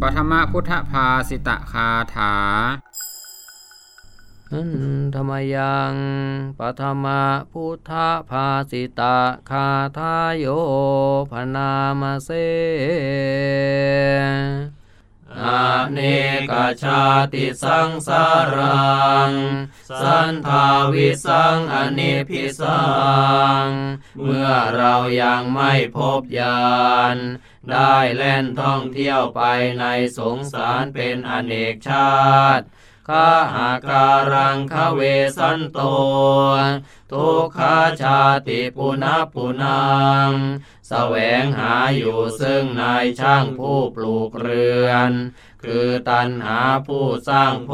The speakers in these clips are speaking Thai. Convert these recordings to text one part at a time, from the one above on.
ปฐมพุทธภาสิตคาถาธรรมยังปฐมพุทธภาสิตาคาทายโยพนามเสอาเนกชาติสังสารัง นทาวิสังอเนพิสัง เมื่อเรายังไม่พบญาณได้แล่นท่องเที่ยวไปในสงสารเป็นอเนกชาติข้าหาการังคเวสันโต ทุกขาชาติปุณปุนังแสวงหาอยู่ซึ่งนายช่างผู้ปลูกเรือน คือตันหาผู้สร้างภ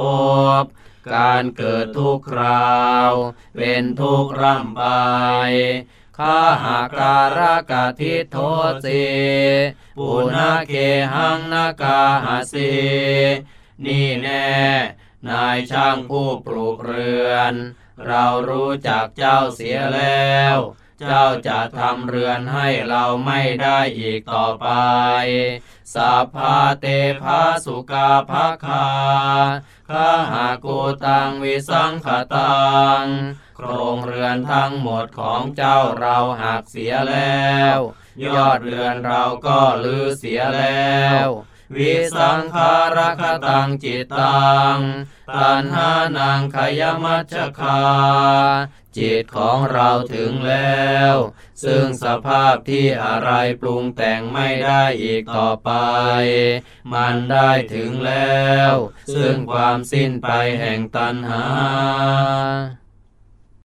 พ การเกิดทุกคราว เป็นทุกข์ร่ำไปข้าหาการกะทิโทสิปุนาเคหังนากาหาสีนี่แน่ นายช่างผู้ปลูกเรือน เรารู้จักเจ้าเสียแล้ว เจ้าจะทำเรือนให้เราไม่ได้อีกต่อไป สัพพาเตภาสุกาภาคาข้าหากูตังวิสังขตัง โครงเรือนทั้งหมดของเจ้าเราหักเสียแล้ว ยอดเรือนเราก็ลือเสียแล้ววิสังขารคตังจิตตัง ตัณหานังขยมัชคา จิตของเราถึงแล้ว ซึ่งสภาพที่อะไรปรุงแต่งไม่ได้อีกต่อไป มันได้ถึงแล้ว ซึ่งความสิ้นไปแห่งตัณหา